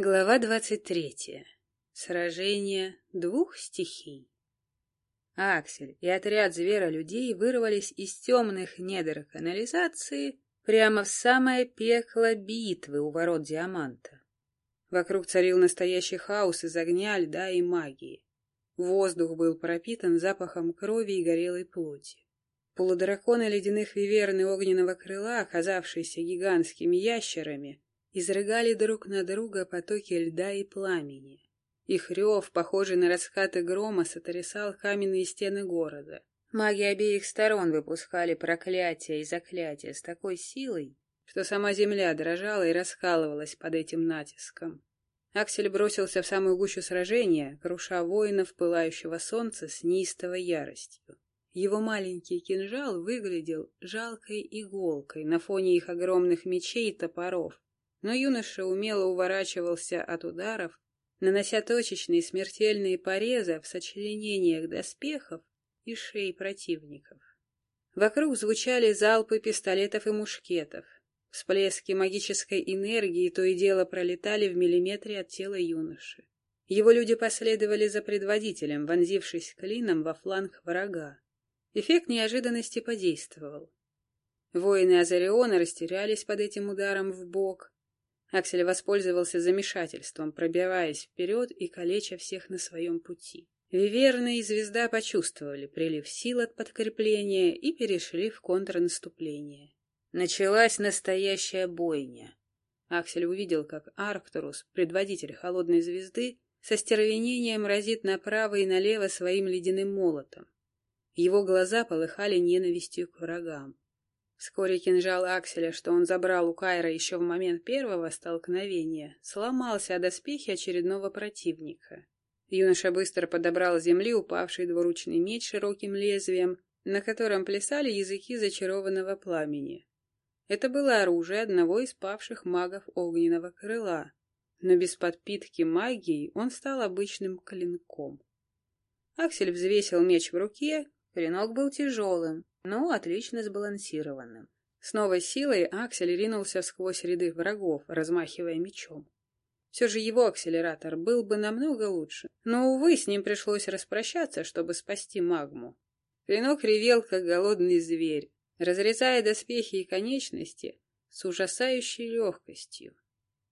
Глава двадцать третья. Сражение двух стихий. Аксель и отряд звера-людей вырвались из темных недр канализации прямо в самое пекло битвы у ворот Диаманта. Вокруг царил настоящий хаос из огня, льда и магии. Воздух был пропитан запахом крови и горелой плоти. Полудраконы ледяных виверн и огненного крыла, оказавшиеся гигантскими ящерами, изрыгали друг на друга потоки льда и пламени. Их рев, похожий на раскаты грома, сотрясал каменные стены города. Маги обеих сторон выпускали проклятия и заклятия с такой силой, что сама земля дрожала и раскалывалась под этим натиском. Аксель бросился в самую гущу сражения, круша воинов пылающего солнца с неистовой яростью. Его маленький кинжал выглядел жалкой иголкой на фоне их огромных мечей и топоров, но юноша умело уворачивался от ударов, нанося точечные смертельные порезы в сочленениях доспехов и шеи противников. Вокруг звучали залпы пистолетов и мушкетов. Всплески магической энергии то и дело пролетали в миллиметре от тела юноши. Его люди последовали за предводителем, вонзившись клином во фланг врага. Эффект неожиданности подействовал. Воины Азариона растерялись под этим ударом в бок, Аксель воспользовался замешательством, пробиваясь вперед и калеча всех на своем пути. Виверна и Звезда почувствовали прилив сил от подкрепления и перешли в контрнаступление. Началась настоящая бойня. Аксель увидел, как Арктурус, предводитель Холодной Звезды, со стервенением разит направо и налево своим ледяным молотом. Его глаза полыхали ненавистью к врагам. Вскоре кинжал Акселя, что он забрал у Кайра еще в момент первого столкновения, сломался о доспехи очередного противника. Юноша быстро подобрал с земли упавший двуручный меч широким лезвием, на котором плясали языки зачарованного пламени. Это было оружие одного из павших магов огненного крыла, но без подпитки магией он стал обычным клинком. Аксель взвесил меч в руке, клинок был тяжелым, но отлично сбалансированным. С новой силой Аксель ринулся сквозь ряды врагов, размахивая мечом. Все же его акселератор был бы намного лучше, но, увы, с ним пришлось распрощаться, чтобы спасти магму. Клинок ревел, как голодный зверь, разрезая доспехи и конечности с ужасающей легкостью.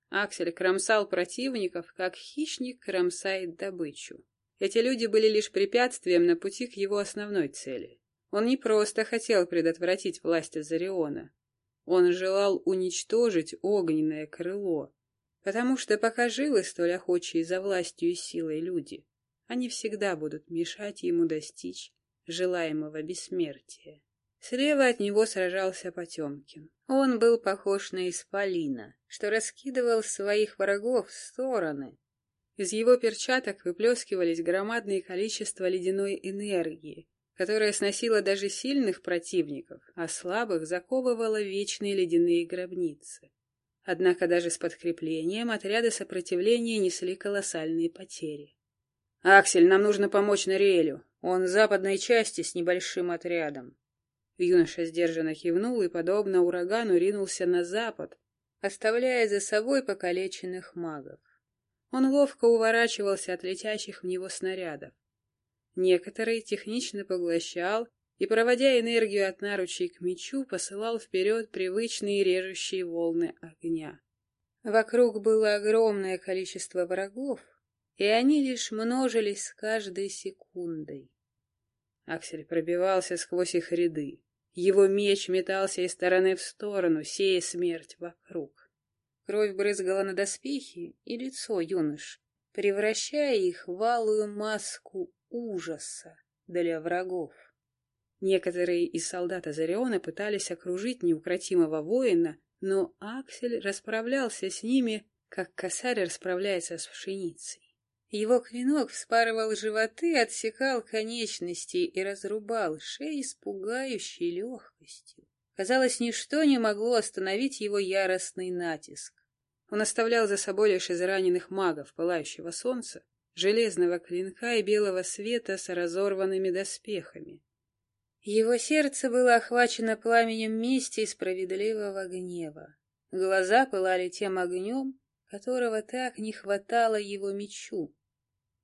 Аксель кромсал противников, как хищник кромсает добычу. Эти люди были лишь препятствием на пути к его основной цели. Он не просто хотел предотвратить власть Азариона. Он желал уничтожить огненное крыло, потому что пока живы столь охочие за властью и силой люди, они всегда будут мешать ему достичь желаемого бессмертия. Слева от него сражался Потемкин. Он был похож на исполина, что раскидывал своих врагов в стороны. Из его перчаток выплескивались громадные количества ледяной энергии, которая сносила даже сильных противников, а слабых заковывала вечные ледяные гробницы. Однако даже с подкреплением отряды сопротивления несли колоссальные потери. «Аксель, нам нужно помочь Нориэлю. Он в западной части с небольшим отрядом». Юноша сдержанно кивнул и, подобно урагану, ринулся на запад, оставляя за собой покалеченных магов. Он ловко уворачивался от летящих в него снарядов. Некоторые технично поглощал и, проводя энергию от наручей к мечу, посылал вперед привычные режущие волны огня. Вокруг было огромное количество врагов, и они лишь множились с каждой секундой. Аксель пробивался сквозь их ряды. Его меч метался из стороны в сторону, сея смерть вокруг. Кровь брызгала на доспехи и лицо юнош, превращая их в алую маску ужаса для врагов. Некоторые из солдат Азариона пытались окружить неукротимого воина, но Аксель расправлялся с ними, как косарь расправляется с пшеницей. Его клинок вспарывал животы, отсекал конечности и разрубал шеи с пугающей легкостью. Казалось, ничто не могло остановить его яростный натиск. Он оставлял за собой лишь израненных магов пылающего солнца, железного клинка и белого света с разорванными доспехами. Его сердце было охвачено пламенем мести и справедливого гнева. Глаза пылали тем огнем, которого так не хватало его мечу.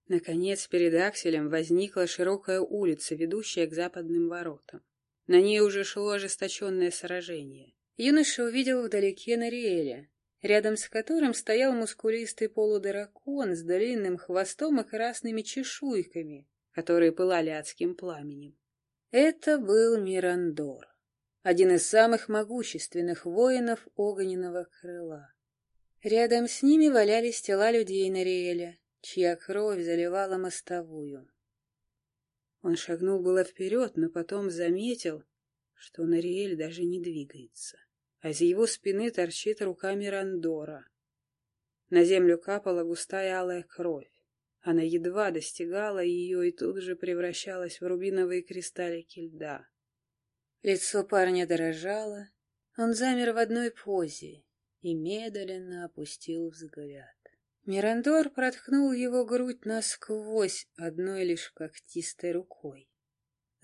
Наконец, перед Акселем возникла широкая улица, ведущая к западным воротам. На ней уже шло ожесточенное сражение. Юноша увидел вдалеке Нариэля, рядом с которым стоял мускулистый полудракон с длинным хвостом и красными чешуйками, которые пылали адским пламенем. Это был Мирандор, один из самых могущественных воинов огненного крыла. Рядом с ними валялись тела людей Нариэля, чья кровь заливала мостовую. Он шагнул было вперед, но потом заметил, что Нариэль даже не двигается, а из его спины торчит рука Мирандора. На землю капала густая алая кровь. Она едва достигала ее и тут же превращалась в рубиновые кристаллики льда. Лицо парня дрожало, он замер в одной позе и медленно опустил взгляд. Мирандор проткнул его грудь насквозь одной лишь когтистой рукой.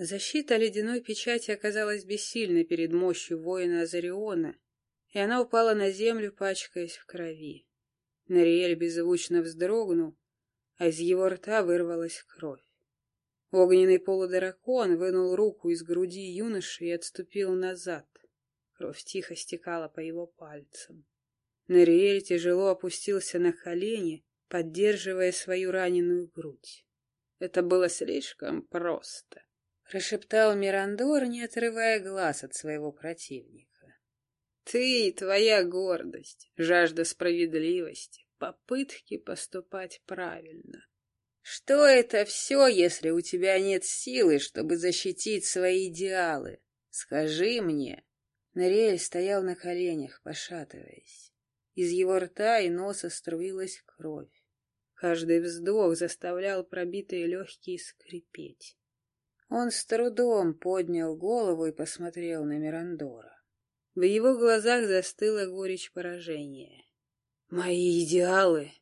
Защита ледяной печати оказалась бессильной перед мощью воина Азариона, и она упала на землю, пачкаясь в крови. Нариэль беззвучно вздрогнул, а из его рта вырвалась кровь. Огненный полудракон вынул руку из груди юноши и отступил назад. Кровь тихо стекала по его пальцам. Нориэль тяжело опустился на колени, поддерживая свою раненую грудь. Это было слишком просто, — прошептал Мирандор, не отрывая глаз от своего противника. Ты твоя гордость, жажда справедливости, попытки поступать правильно. Что это все, если у тебя нет силы, чтобы защитить свои идеалы? Скажи мне. Нориэль стоял на коленях, пошатываясь. Из его рта и носа струилась кровь. Каждый вздох заставлял пробитые легкие скрипеть. Он с трудом поднял голову и посмотрел на Мирандора. В его глазах застыла горечь поражения. «Мои идеалы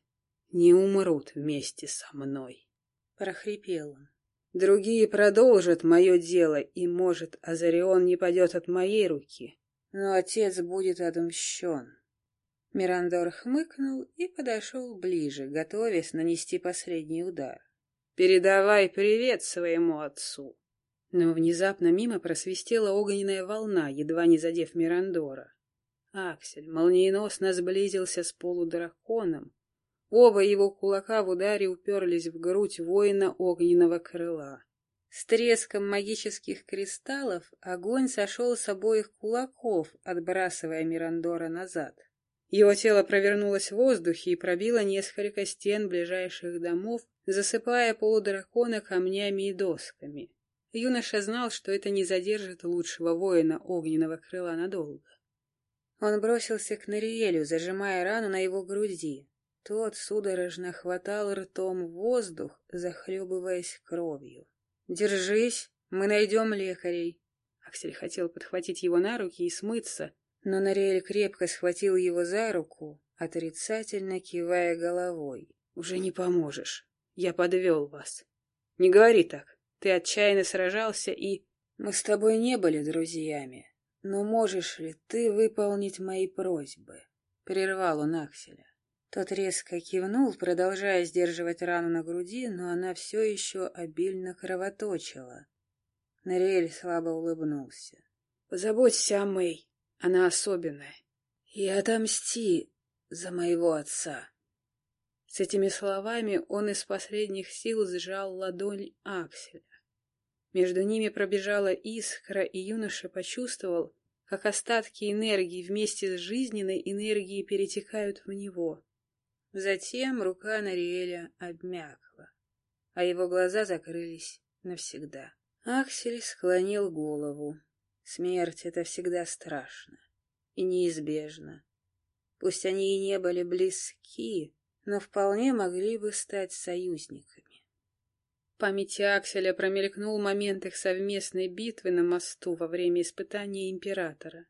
не умрут вместе со мной», — прохрипел он. «Другие продолжат мое дело, и, может, Азарион не падет от моей руки, но отец будет отмщен. Мирандор хмыкнул и подошел ближе, готовясь нанести последний удар. «Передавай привет своему отцу!» Но внезапно мимо просвистела огненная волна, едва не задев Мирандора. Аксель молниеносно сблизился с полудраконом. Оба его кулака в ударе уперлись в грудь воина огненного крыла. С треском магических кристаллов огонь сошел с обоих кулаков, отбрасывая Мирандора назад. Его тело провернулось в воздухе и пробило несколько стен ближайших домов, засыпая полудракона камнями и досками. Юноша знал, что это не задержит лучшего воина огненного крыла надолго. Он бросился к Нариэлю, зажимая рану на его груди. Тот судорожно хватал ртом воздух, захлебываясь кровью. «Держись, мы найдем лекарей!» Аксель хотел подхватить его на руки и смыться, но Нориэль крепко схватил его за руку, отрицательно кивая головой. «Уже не поможешь. Я подвел вас. Не говори так. Ты отчаянно сражался и...» «Мы с тобой не были друзьями, но можешь ли ты выполнить мои просьбы?» Прервал он Акселя. Тот резко кивнул, продолжая сдерживать рану на груди, но она все еще обильно кровоточила. Нориэль слабо улыбнулся. «Позаботься о Мэй. Она особенная. И отомсти за моего отца. С этими словами он из последних сил сжал ладонь Акселя. Между ними пробежала искра, и юноша почувствовал, как остатки энергии вместе с жизненной энергией перетекают в него. Затем рука Нариэля обмякла, а его глаза закрылись навсегда. Аксель склонил голову. Смерть — это всегда страшно и неизбежно. Пусть они и не были близки, но вполне могли бы стать союзниками. В памяти Акселя промелькнул момент их совместной битвы на мосту во время испытания Императора.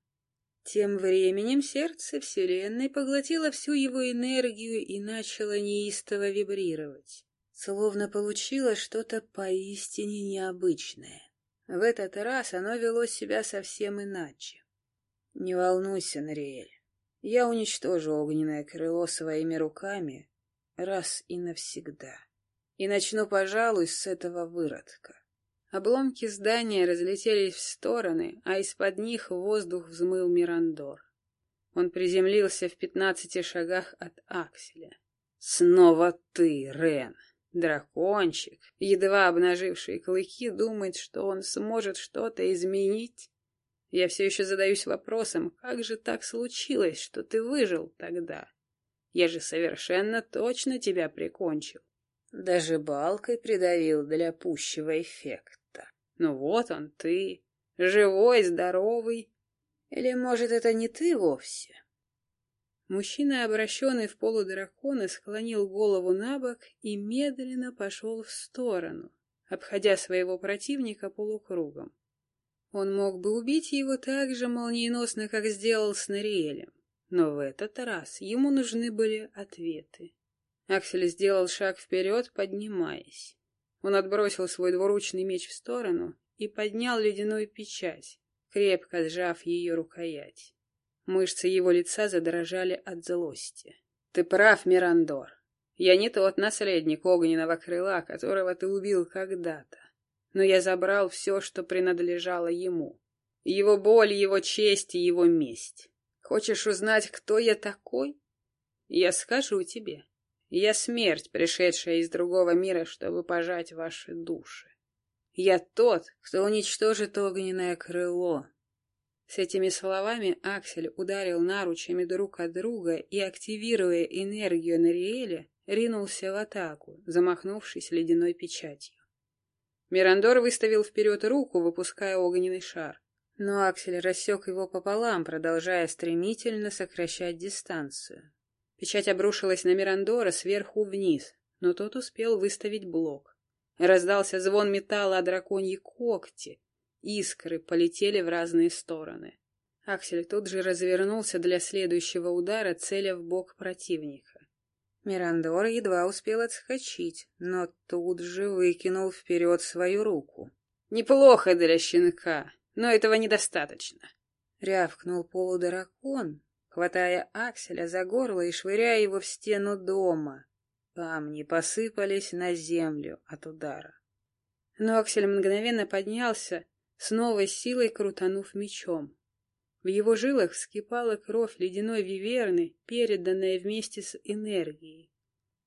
Тем временем сердце Вселенной поглотило всю его энергию и начало неистово вибрировать, словно получило что-то поистине необычное. В этот раз оно вело себя совсем иначе. «Не волнуйся, Нориэль. Я уничтожу огненное крыло своими руками раз и навсегда. И начну, пожалуй, с этого выродка. Обломки здания разлетелись в стороны, а из-под них воздух взмыл Мирандор. Он приземлился в пятнадцати шагах от Акселя. «Снова ты, Рен!» Дракончик, едва обнаживший клыки, думает, что он сможет что-то изменить. Я все еще задаюсь вопросом, как же так случилось, что ты выжил тогда? Я же совершенно точно тебя прикончил. Даже балкой придавил для пущего эффекта. Ну вот он, ты, живой, здоровый. Или, может, это не ты вовсе? Мужчина, обращенный в полудракона, склонил голову на бок и медленно пошел в сторону, обходя своего противника полукругом. Он мог бы убить его так же молниеносно, как сделал с Нариэлем, но в этот раз ему нужны были ответы. Аксель сделал шаг вперед, поднимаясь. Он отбросил свой двуручный меч в сторону и поднял ледяную печать, крепко сжав ее рукоять. Мышцы его лица задрожали от злости. «Ты прав, Мирандор. Я не тот наследник огненного крыла, которого ты убил когда-то. Но я забрал все, что принадлежало ему. Его боль, его честь и его месть. Хочешь узнать, кто я такой? Я скажу тебе. Я смерть, пришедшая из другого мира, чтобы пожать ваши души. Я тот, кто уничтожит огненное крыло, с этими словами Аксель ударил наручами друг от друга и, активируя энергию Нариэля, ринулся в атаку, замахнувшись ледяной печатью. Мирандор выставил вперед руку, выпуская огненный шар. Но Аксель рассек его пополам, продолжая стремительно сокращать дистанцию. Печать обрушилась на Мирандора сверху вниз, но тот успел выставить блок. Раздался звон металла о драконьи когти, Искры полетели в разные стороны. Аксель тут же развернулся для следующего удара, целя в бок противника. Мирандор едва успел отскочить, но тут же выкинул вперед свою руку. «Неплохо для щенка, но этого недостаточно!» Рявкнул полудракон, хватая Акселя за горло и швыряя его в стену дома. Камни посыпались на землю от удара. Но Аксель мгновенно поднялся с новой силой крутанув мечом. В его жилах вскипала кровь ледяной виверны, переданная вместе с энергией.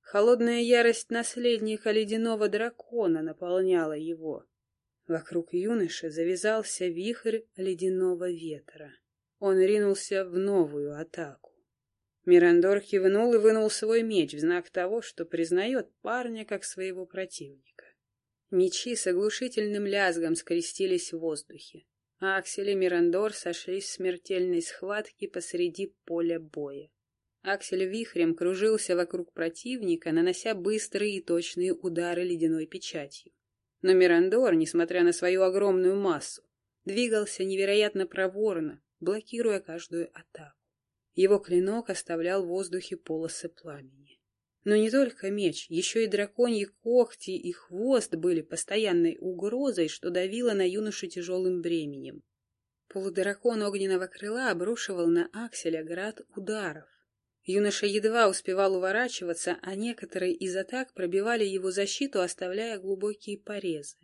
Холодная ярость наследника ледяного дракона наполняла его. Вокруг юноши завязался вихрь ледяного ветра. Он ринулся в новую атаку. Мирандор кивнул и вынул свой меч в знак того, что признает парня как своего противника. Мечи с оглушительным лязгом скрестились в воздухе. Аксель и Мирандор сошлись в смертельной схватке посреди поля боя. Аксель вихрем кружился вокруг противника, нанося быстрые и точные удары ледяной печатью. Но Мирандор, несмотря на свою огромную массу, двигался невероятно проворно, блокируя каждую атаку. Его клинок оставлял в воздухе полосы пламени. Но не только меч, еще и драконьи когти и хвост были постоянной угрозой, что давило на юношу тяжелым бременем. Полудракон огненного крыла обрушивал на Акселя град ударов. Юноша едва успевал уворачиваться, а некоторые из атак пробивали его защиту, оставляя глубокие порезы.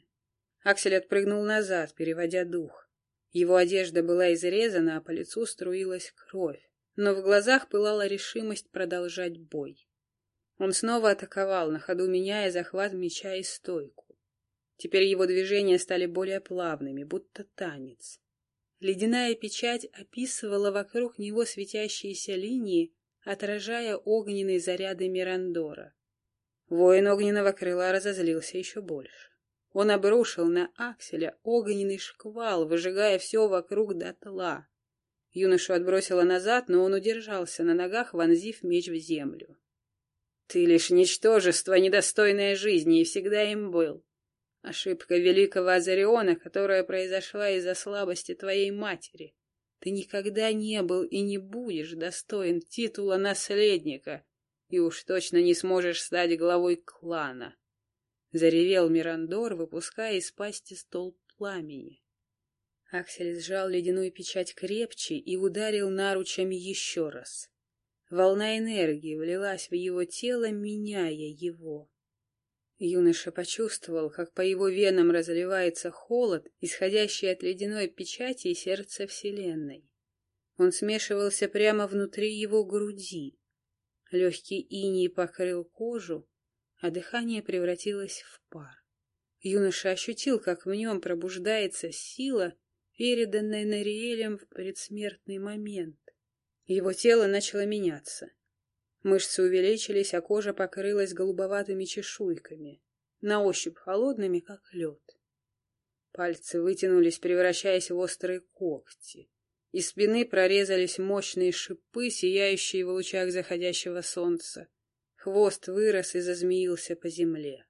Аксель отпрыгнул назад, переводя дух. Его одежда была изрезана, а по лицу струилась кровь, но в глазах пылала решимость продолжать бой. Он снова атаковал, на ходу меняя захват меча и стойку. Теперь его движения стали более плавными, будто танец. Ледяная печать описывала вокруг него светящиеся линии, отражая огненные заряды Мирандора. Воин огненного крыла разозлился еще больше. Он обрушил на Акселя огненный шквал, выжигая все вокруг дотла. Юношу отбросило назад, но он удержался на ногах, вонзив меч в землю. Ты лишь ничтожество, недостойное жизни, и всегда им был. Ошибка великого Азариона, которая произошла из-за слабости твоей матери. Ты никогда не был и не будешь достоин титула наследника, и уж точно не сможешь стать главой клана. Заревел Мирандор, выпуская из пасти столб пламени. Аксель сжал ледяную печать крепче и ударил наручами еще раз. Волна энергии влилась в его тело, меняя его. Юноша почувствовал, как по его венам разливается холод, исходящий от ледяной печати и сердца Вселенной. Он смешивался прямо внутри его груди. Легкий иней покрыл кожу, а дыхание превратилось в пар. Юноша ощутил, как в нем пробуждается сила, переданная Нариэлем в предсмертный момент. Его тело начало меняться. Мышцы увеличились, а кожа покрылась голубоватыми чешуйками, на ощупь холодными, как лед. Пальцы вытянулись, превращаясь в острые когти. Из спины прорезались мощные шипы, сияющие в лучах заходящего солнца. Хвост вырос и зазмеился по земле.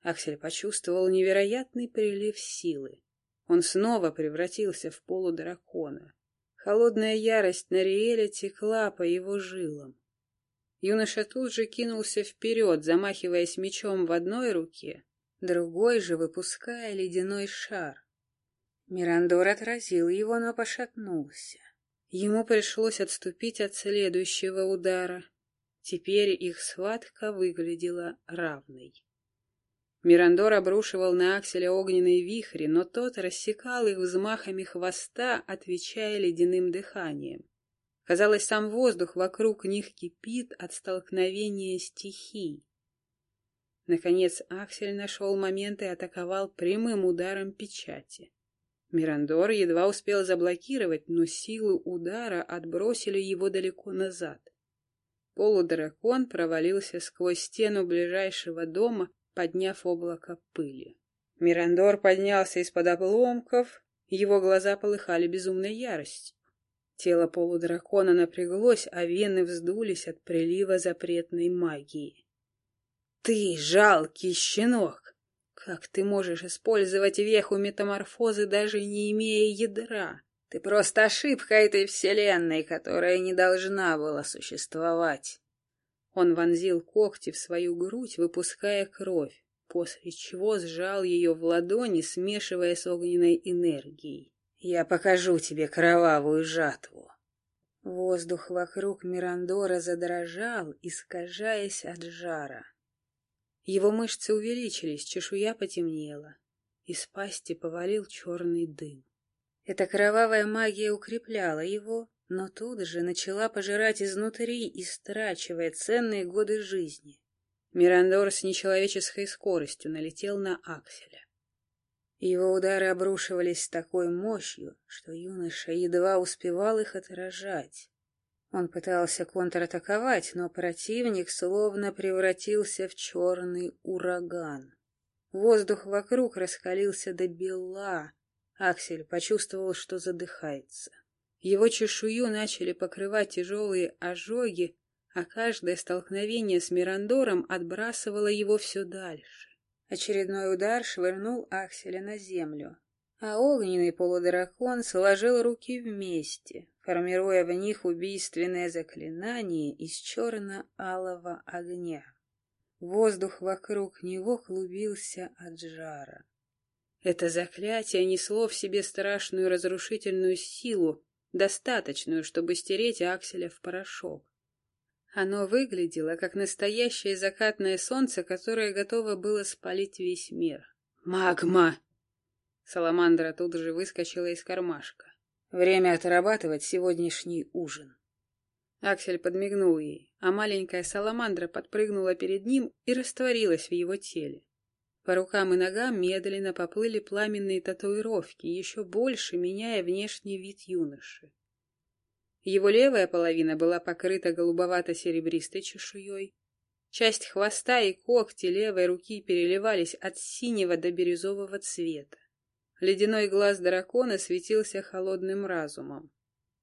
Аксель почувствовал невероятный прилив силы. Он снова превратился в полудракона. Холодная ярость Нариэля текла по его жилам. Юноша тут же кинулся вперед, замахиваясь мечом в одной руке, другой же выпуская ледяной шар. Мирандор отразил его, но пошатнулся. Ему пришлось отступить от следующего удара. Теперь их схватка выглядела равной. Мирандор обрушивал на Акселя огненные вихри, но тот рассекал их взмахами хвоста, отвечая ледяным дыханием. Казалось, сам воздух вокруг них кипит от столкновения стихий. Наконец Аксель нашел момент и атаковал прямым ударом печати. Мирандор едва успел заблокировать, но силы удара отбросили его далеко назад. Полудракон провалился сквозь стену ближайшего дома, подняв облако пыли. Мирандор поднялся из-под обломков, его глаза полыхали безумной яростью. Тело полудракона напряглось, а вены вздулись от прилива запретной магии. «Ты жалкий щенок! Как ты можешь использовать веху метаморфозы, даже не имея ядра? Ты просто ошибка этой вселенной, которая не должна была существовать!» Он вонзил когти в свою грудь, выпуская кровь, после чего сжал ее в ладони, смешивая с огненной энергией. Я покажу тебе кровавую жатву. Воздух вокруг Мирандора задрожал, искажаясь от жара. Его мышцы увеличились, чешуя потемнела. Из пасти повалил черный дым. Эта кровавая магия укрепляла его, но тут же начала пожирать изнутри, истрачивая ценные годы жизни. Мирандор с нечеловеческой скоростью налетел на Акселя. Его удары обрушивались с такой мощью, что юноша едва успевал их отражать. Он пытался контратаковать, но противник словно превратился в черный ураган. Воздух вокруг раскалился до бела. Аксель почувствовал, что задыхается. Его чешую начали покрывать тяжелые ожоги, а каждое столкновение с Мирандором отбрасывало его все дальше. Очередной удар швырнул Акселя на землю, а огненный полудракон сложил руки вместе, формируя в них убийственное заклинание из черно-алого огня. Воздух вокруг него клубился от жара. Это заклятие несло в себе страшную разрушительную силу, достаточную, чтобы стереть Акселя в порошок. Оно выглядело, как настоящее закатное солнце, которое готово было спалить весь мир. «Магма!» Саламандра тут же выскочила из кармашка. «Время отрабатывать сегодняшний ужин». Аксель подмигнул ей, а маленькая саламандра подпрыгнула перед ним и растворилась в его теле. По рукам и ногам медленно поплыли пламенные татуировки, еще больше меняя внешний вид юноши. Его левая половина была покрыта голубовато-серебристой чешуей. Часть хвоста и когти левой руки переливались от синего до бирюзового цвета. Ледяной глаз дракона светился холодным разумом.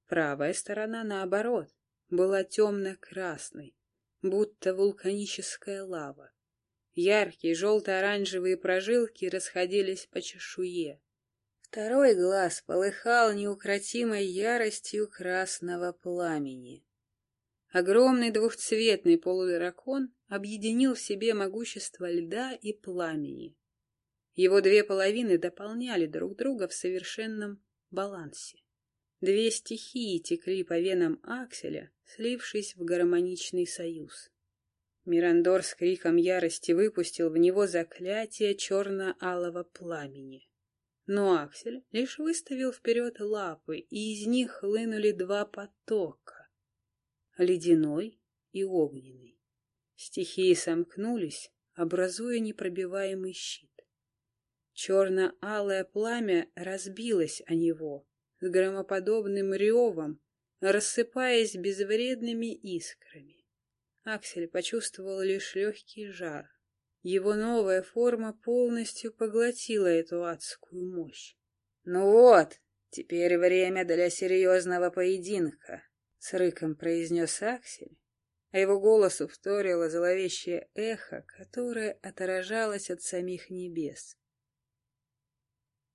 Правая сторона, наоборот, была темно-красной, будто вулканическая лава. Яркие желто-оранжевые прожилки расходились по чешуе. Второй глаз полыхал неукротимой яростью красного пламени. Огромный двухцветный полудракон объединил в себе могущество льда и пламени. Его две половины дополняли друг друга в совершенном балансе. Две стихии текли по венам Акселя, слившись в гармоничный союз. Мирандор с криком ярости выпустил в него заклятие черно-алого пламени. Но Аксель лишь выставил вперед лапы, и из них хлынули два потока — ледяной и огненный. Стихии сомкнулись, образуя непробиваемый щит. Черно-алое пламя разбилось о него с громоподобным ревом, рассыпаясь безвредными искрами. Аксель почувствовал лишь легкий жар. Его новая форма полностью поглотила эту адскую мощь. «Ну вот, теперь время для серьезного поединка», — с рыком произнес Аксель, а его голосу вторило зловещее эхо, которое отражалось от самих небес.